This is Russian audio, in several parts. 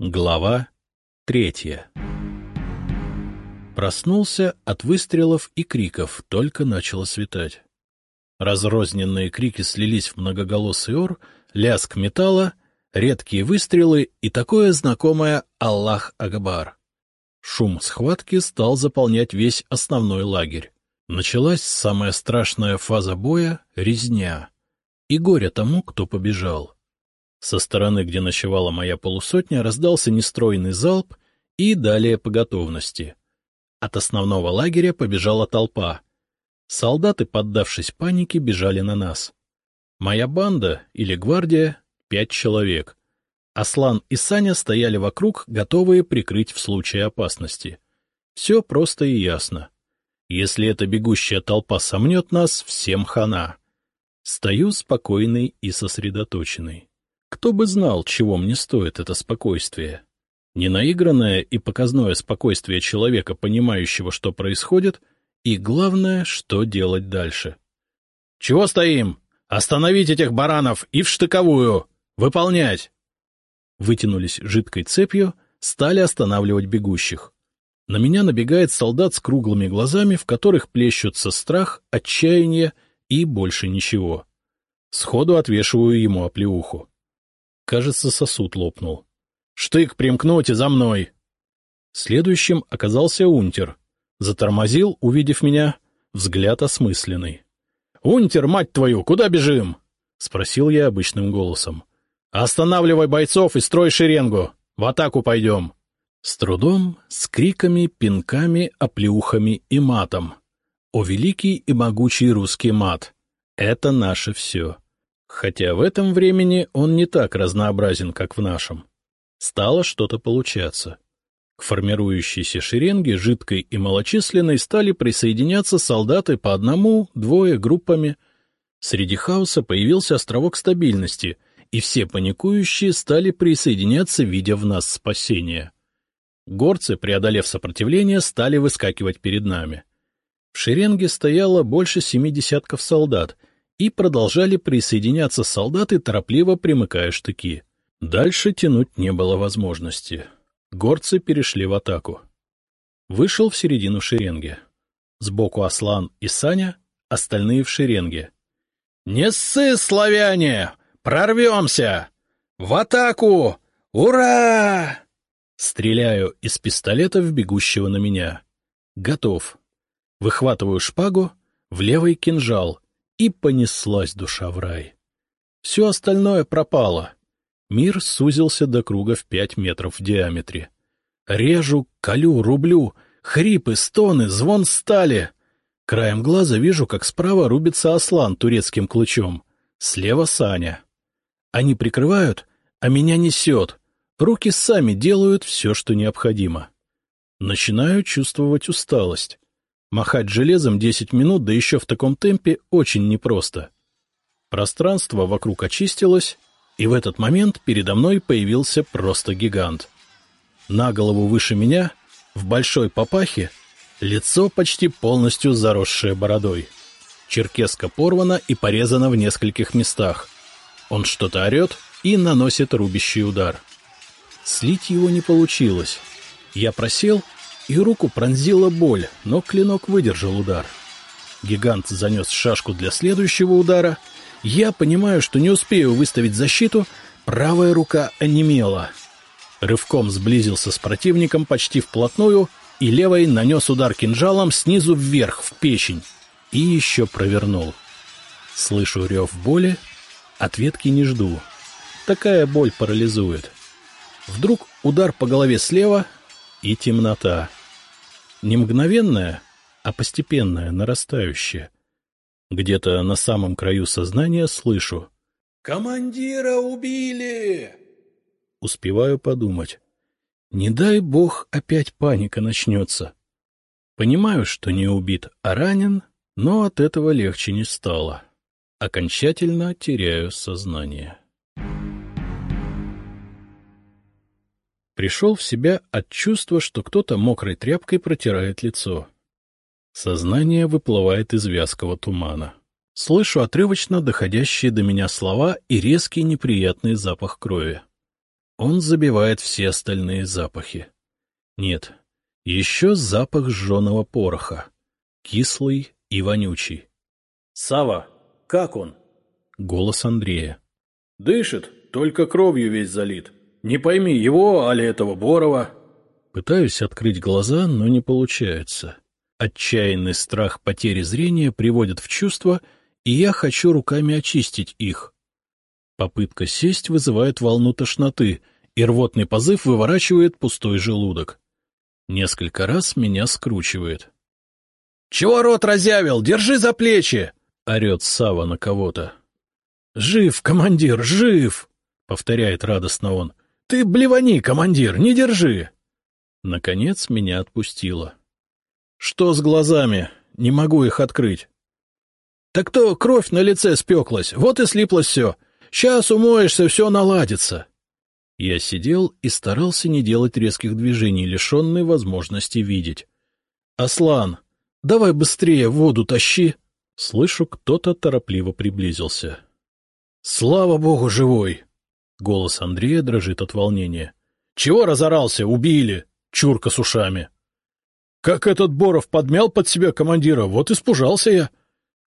Глава третья Проснулся от выстрелов и криков, только начало светать. Разрозненные крики слились в многоголосый ор, лязг металла, редкие выстрелы и такое знакомое «Аллах Акбар». Шум схватки стал заполнять весь основной лагерь. Началась самая страшная фаза боя — резня. И горе тому, кто побежал. Со стороны, где ночевала моя полусотня, раздался нестройный залп и далее по готовности. От основного лагеря побежала толпа. Солдаты, поддавшись панике, бежали на нас. Моя банда, или гвардия, пять человек. Аслан и Саня стояли вокруг, готовые прикрыть в случае опасности. Все просто и ясно. Если эта бегущая толпа сомнет нас, всем хана. Стою спокойный и сосредоточенный. Кто бы знал, чего мне стоит это спокойствие. Ненаигранное и показное спокойствие человека, понимающего, что происходит, и, главное, что делать дальше. — Чего стоим? Остановить этих баранов и в штыковую! Выполнять! Вытянулись жидкой цепью, стали останавливать бегущих. На меня набегает солдат с круглыми глазами, в которых плещутся страх, отчаяние и больше ничего. Сходу отвешиваю ему оплеуху. Кажется, сосуд лопнул. «Штык примкнуть и за мной!» Следующим оказался унтер. Затормозил, увидев меня, взгляд осмысленный. «Унтер, мать твою, куда бежим?» — спросил я обычным голосом. «Останавливай бойцов и строй шеренгу! В атаку пойдем!» С трудом, с криками, пинками, оплеухами и матом. О великий и могучий русский мат! Это наше все. Хотя в этом времени он не так разнообразен, как в нашем. Стало что-то получаться. К формирующейся шеренге, жидкой и малочисленной, стали присоединяться солдаты по одному, двое группами. Среди хаоса появился островок стабильности, и все паникующие стали присоединяться, видя в нас спасение. Горцы, преодолев сопротивление, стали выскакивать перед нами. В шеренге стояло больше семи десятков солдат — и продолжали присоединяться солдаты, торопливо примыкая штыки. Дальше тянуть не было возможности. Горцы перешли в атаку. Вышел в середину шеренги. Сбоку Аслан и Саня, остальные в шеренге. — Не ссы, славяне! Прорвемся! В атаку! Ура! Стреляю из пистолета в бегущего на меня. Готов. Выхватываю шпагу, в левый кинжал — и понеслась душа в рай. Все остальное пропало. Мир сузился до круга в пять метров в диаметре. Режу, колю, рублю, хрипы, стоны, звон стали. Краем глаза вижу, как справа рубится Аслан турецким ключом, слева Саня. Они прикрывают, а меня несет. Руки сами делают все, что необходимо. Начинаю чувствовать усталость. Махать железом десять минут, да еще в таком темпе, очень непросто. Пространство вокруг очистилось, и в этот момент передо мной появился просто гигант. На голову выше меня, в большой папахе, лицо почти полностью заросшее бородой. Черкеска порвана и порезана в нескольких местах. Он что-то орет и наносит рубящий удар. Слить его не получилось. Я просел и руку пронзила боль, но клинок выдержал удар. Гигант занес шашку для следующего удара. Я понимаю, что не успею выставить защиту, правая рука онемела. Рывком сблизился с противником почти вплотную и левой нанес удар кинжалом снизу вверх, в печень, и еще провернул. Слышу рев боли, ответки не жду. Такая боль парализует. Вдруг удар по голове слева и темнота. Не мгновенное, а постепенное, нарастающее. Где-то на самом краю сознания слышу. «Командира убили!» Успеваю подумать. Не дай бог опять паника начнется. Понимаю, что не убит, а ранен, но от этого легче не стало. Окончательно теряю сознание. Пришел в себя от чувства, что кто-то мокрой тряпкой протирает лицо. Сознание выплывает из вязкого тумана. Слышу отрывочно доходящие до меня слова и резкий неприятный запах крови. Он забивает все остальные запахи. Нет, еще запах сжженного пороха. Кислый и вонючий. — Сава, как он? Голос Андрея. — Дышит, только кровью весь залит. Не пойми, его, али этого Борова. Пытаюсь открыть глаза, но не получается. Отчаянный страх потери зрения приводит в чувство, и я хочу руками очистить их. Попытка сесть вызывает волну тошноты, и рвотный позыв выворачивает пустой желудок. Несколько раз меня скручивает. — Чего рот разявил? Держи за плечи! — орет Сава на кого-то. — Жив, командир, жив! — повторяет радостно он. — Ты блевани, командир, не держи! Наконец меня отпустило. — Что с глазами? Не могу их открыть. — Так то кровь на лице спеклась, вот и слиплось все. Сейчас умоешься, все наладится. Я сидел и старался не делать резких движений, лишенной возможности видеть. — Аслан, давай быстрее воду тащи. Слышу, кто-то торопливо приблизился. — Слава богу, живой! Голос Андрея дрожит от волнения. — Чего разорался? Убили! Чурка с ушами. — Как этот Боров подмял под себя командира, вот испужался я.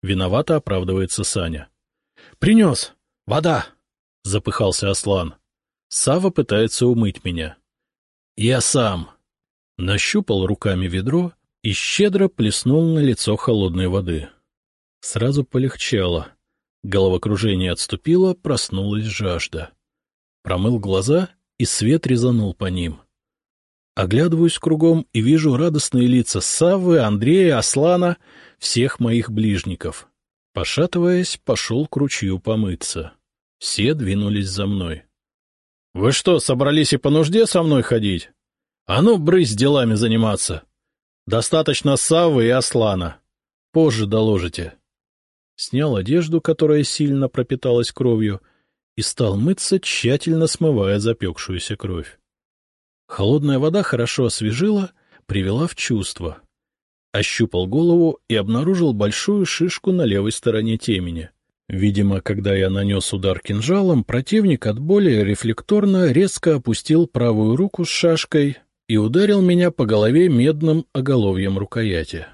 Виновато оправдывается Саня. — Принес. Вода! — запыхался Аслан. Сава пытается умыть меня. — Я сам. Нащупал руками ведро и щедро плеснул на лицо холодной воды. Сразу полегчало. Головокружение отступило, проснулась жажда. Промыл глаза, и свет резанул по ним. Оглядываюсь кругом и вижу радостные лица Саввы, Андрея, Аслана, всех моих ближников. Пошатываясь, пошел к ручью помыться. Все двинулись за мной. — Вы что, собрались и по нужде со мной ходить? А ну, брысь делами заниматься. Достаточно Саввы и Аслана. Позже доложите. Снял одежду, которая сильно пропиталась кровью, и стал мыться, тщательно смывая запекшуюся кровь. Холодная вода хорошо освежила, привела в чувство. Ощупал голову и обнаружил большую шишку на левой стороне темени. Видимо, когда я нанес удар кинжалом, противник от боли рефлекторно резко опустил правую руку с шашкой и ударил меня по голове медным оголовьем рукояти.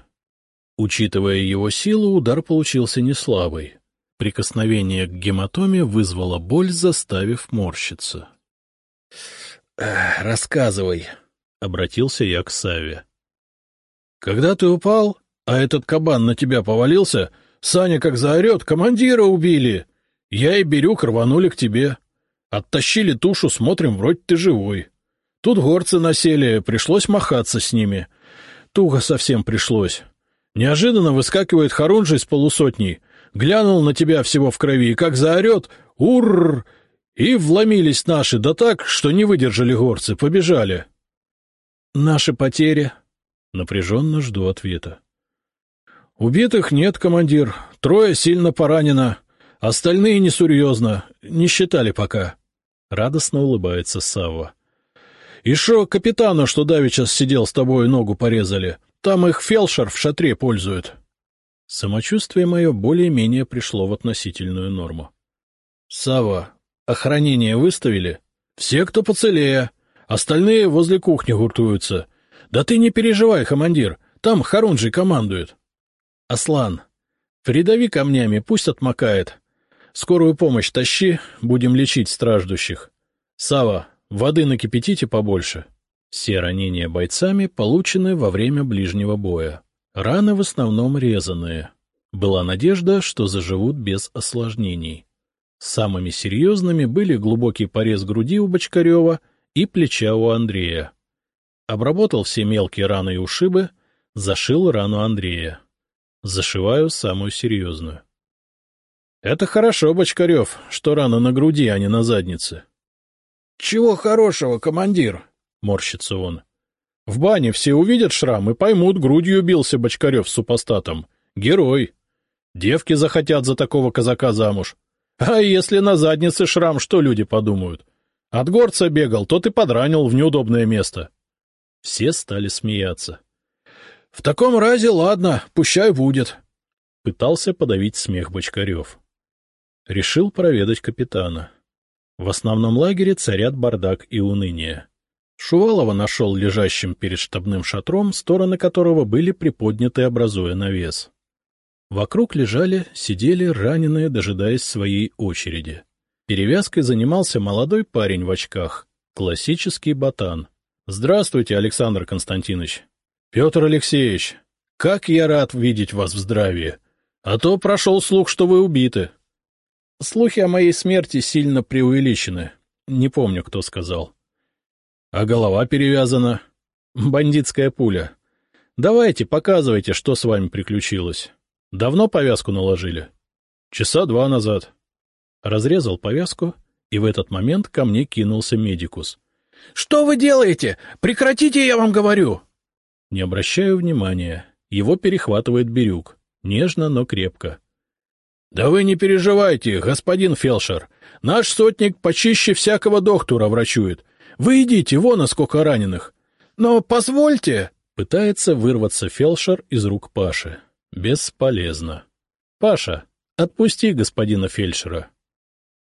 Учитывая его силу, удар получился неслабый. Прикосновение к гематоме вызвало боль, заставив морщиться. — Рассказывай, — обратился я к Саве. — Когда ты упал, а этот кабан на тебя повалился, Саня как заорет, командира убили. Я и Бирюк рванули к тебе. Оттащили тушу, смотрим, вроде ты живой. Тут горцы насели, пришлось махаться с ними. Туго совсем пришлось. Неожиданно выскакивает Харунжий с полусотней, глянул на тебя всего в крови, и как заорет «Уррр!» И вломились наши, да так, что не выдержали горцы, побежали. — Наши потери? Напряженно жду ответа. — Убитых нет, командир. Трое сильно поранено. Остальные несерьезно. Не считали пока. Радостно улыбается Савва. — И шо капитану, что давеча сидел с тобой, ногу порезали? Там их фелшер в шатре пользуют. Самочувствие мое более-менее пришло в относительную норму. — Сава, Охранение выставили? Все, кто поцелее. Остальные возле кухни гуртуются. Да ты не переживай, командир, там Харунжий командует. Аслан, придави камнями, пусть отмокает. Скорую помощь тащи, будем лечить страждущих. Сава, воды накипятите побольше. Все ранения бойцами получены во время ближнего боя. Раны в основном резаные. Была надежда, что заживут без осложнений. Самыми серьезными были глубокий порез груди у Бочкарева и плеча у Андрея. Обработал все мелкие раны и ушибы, зашил рану Андрея. Зашиваю самую серьезную. — Это хорошо, Бочкарев, что рана на груди, а не на заднице. — Чего хорошего, командир? — морщится он. — В бане все увидят шрам и поймут, грудью бился Бочкарев с супостатом. Герой. Девки захотят за такого казака замуж. А если на заднице шрам, что люди подумают? От горца бегал, тот и подранил в неудобное место. Все стали смеяться. — В таком разе ладно, пущай будет. Пытался подавить смех Бочкарев. Решил проведать капитана. В основном лагере царят бардак и уныние. Шувалова нашел лежащим перед штабным шатром, стороны которого были приподняты, образуя навес. Вокруг лежали, сидели раненые, дожидаясь своей очереди. Перевязкой занимался молодой парень в очках, классический ботан. — Здравствуйте, Александр Константинович. — Петр Алексеевич, как я рад видеть вас в здравии. А то прошел слух, что вы убиты. Слухи о моей смерти сильно преувеличены. Не помню, кто сказал. А голова перевязана. Бандитская пуля. Давайте, показывайте, что с вами приключилось. Давно повязку наложили? Часа два назад. Разрезал повязку, и в этот момент ко мне кинулся медикус. — Что вы делаете? Прекратите, я вам говорю! Не обращаю внимания. Его перехватывает Бирюк. Нежно, но крепко. — Да вы не переживайте, господин фельдшер. Наш сотник почище всякого доктора врачует. Вы идите, вон, а сколько раненых. Но позвольте... Пытается вырваться фелшер из рук Паши. Бесполезно. — Паша, отпусти господина фельдшера.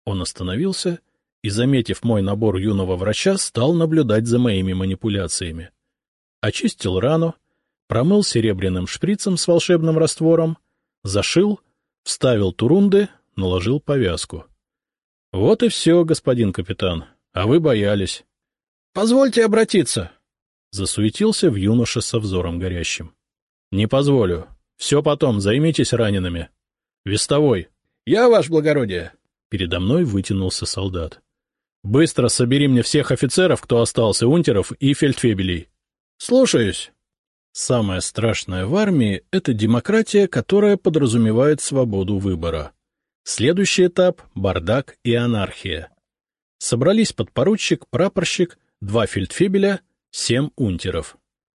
Он остановился и, заметив мой набор юного врача, стал наблюдать за моими манипуляциями. Очистил рану, промыл серебряным шприцем с волшебным раствором, зашил, вставил турунды, наложил повязку. — Вот и все, господин капитан, а вы боялись. — Позвольте обратиться. Засуетился в юноше со взором горящим. — Не позволю. Все потом, займитесь ранеными. — Вестовой. — Я, ваш благородие. Передо мной вытянулся солдат. — Быстро собери мне всех офицеров, кто остался, унтеров и фельдфебелей. — Слушаюсь. Самое страшное в армии — это демократия, которая подразумевает свободу выбора. Следующий этап — бардак и анархия. Собрались подпоручик, прапорщик, два фельдфебеля, семь унтеров.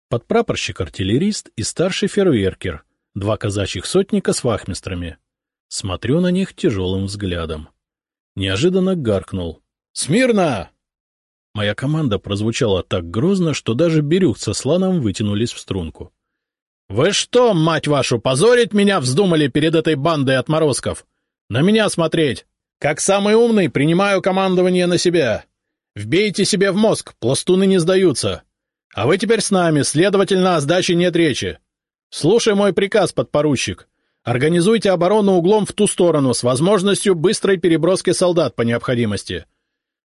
Подпрапорщик-артиллерист и старший фейерверкер, два казачьих сотника с вахмистрами. Смотрю на них тяжелым взглядом. Неожиданно гаркнул. «Смирно!» Моя команда прозвучала так грозно, что даже Бирюк со Сланом вытянулись в струнку. — Вы что, мать вашу, позорить меня вздумали перед этой бандой отморозков? На меня смотреть! Как самый умный принимаю командование на себя. Вбейте себе в мозг, пластуны не сдаются. А вы теперь с нами, следовательно, о сдаче нет речи. Слушай мой приказ, подпоручик. Организуйте оборону углом в ту сторону с возможностью быстрой переброски солдат по необходимости.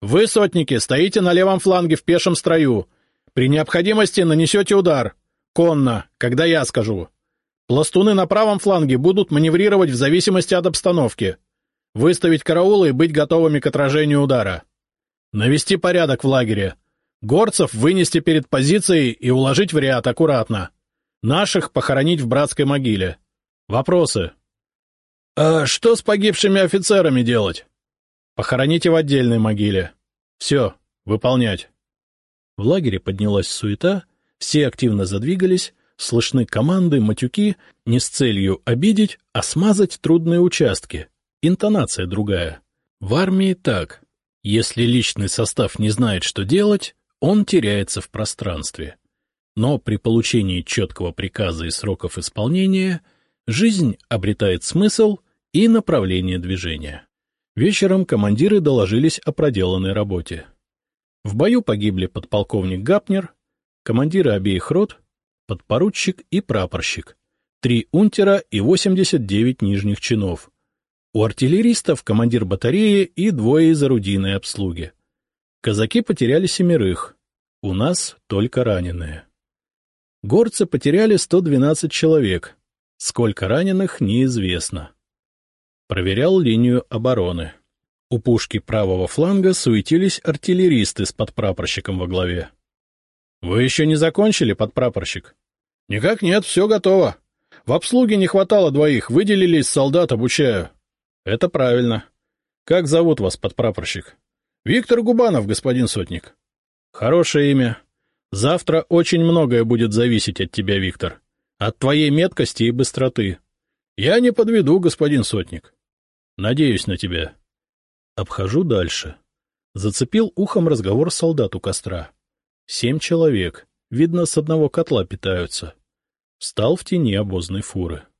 Вы, сотники, стоите на левом фланге в пешем строю. При необходимости нанесете удар. Конно, когда я скажу. Пластуны на правом фланге будут маневрировать в зависимости от обстановки. Выставить караулы и быть готовыми к отражению удара. Навести порядок в лагере. Горцев вынести перед позицией и уложить в ряд аккуратно. Наших похоронить в братской могиле. Вопросы? — А что с погибшими офицерами делать? — Похороните в отдельной могиле. Все, выполнять. В лагере поднялась суета, все активно задвигались, слышны команды, матюки, не с целью обидеть, а смазать трудные участки. Интонация другая. В армии так. Если личный состав не знает, что делать, он теряется в пространстве. Но при получении четкого приказа и сроков исполнения жизнь обретает смысл и направление движения. Вечером командиры доложились о проделанной работе. В бою погибли подполковник Гапнер, командиры обеих рот, подпоручик и прапорщик, три унтера и 89 нижних чинов, у артиллеристов командир батареи и двое из орудийной обслуги. Казаки потеряли семерых, у нас только раненые. Горцы потеряли 112 человек, сколько раненых неизвестно. Проверял линию обороны. У пушки правого фланга суетились артиллеристы с подпрапорщиком во главе. — Вы еще не закончили, подпрапорщик? — Никак нет, все готово. В обслуге не хватало двоих, выделились солдат, обучаю. Это правильно. Как зовут вас, подпрапорщик? Виктор Губанов, господин сотник. Хорошее имя. Завтра очень многое будет зависеть от тебя, Виктор. От твоей меткости и быстроты. Я не подведу, господин сотник. Надеюсь на тебя. Обхожу дальше. Зацепил ухом разговор солдат у костра. Семь человек. Видно, с одного котла питаются. Встал в тени обозной фуры. —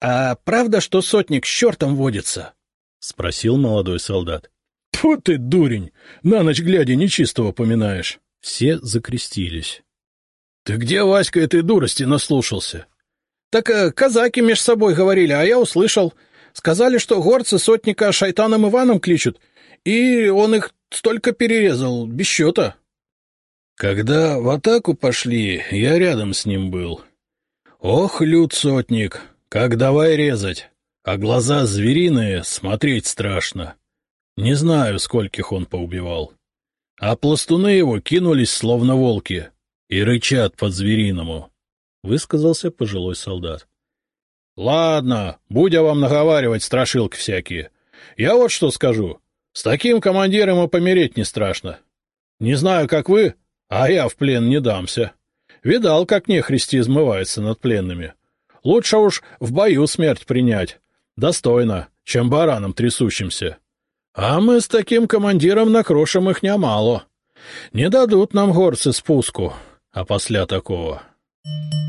А правда, что сотник с чертом водится? — спросил молодой солдат. — Тьфу ты, дурень! На ночь глядя нечистого поминаешь. Все закрестились. — Ты где, Васька, этой дурости наслушался? — Так э, казаки меж собой говорили, а я услышал. Сказали, что горцы сотника Шайтаном Иваном кличут, и он их столько перерезал, без счета. Когда в атаку пошли, я рядом с ним был. Ох, люд сотник, как давай резать, а глаза звериные, смотреть страшно. Не знаю, скольких он поубивал. А пластуны его кинулись, словно волки, и рычат по-звериному, — высказался пожилой солдат. — Ладно, будь я вам наговаривать страшилки всякие. Я вот что скажу. С таким командиром и помереть не страшно. Не знаю, как вы, а я в плен не дамся. Видал, как нехристи измывается над пленными. Лучше уж в бою смерть принять. Достойно, чем бараном трясущимся. А мы с таким командиром накрошим их немало. Не дадут нам горцы спуску, а после такого. Thank you.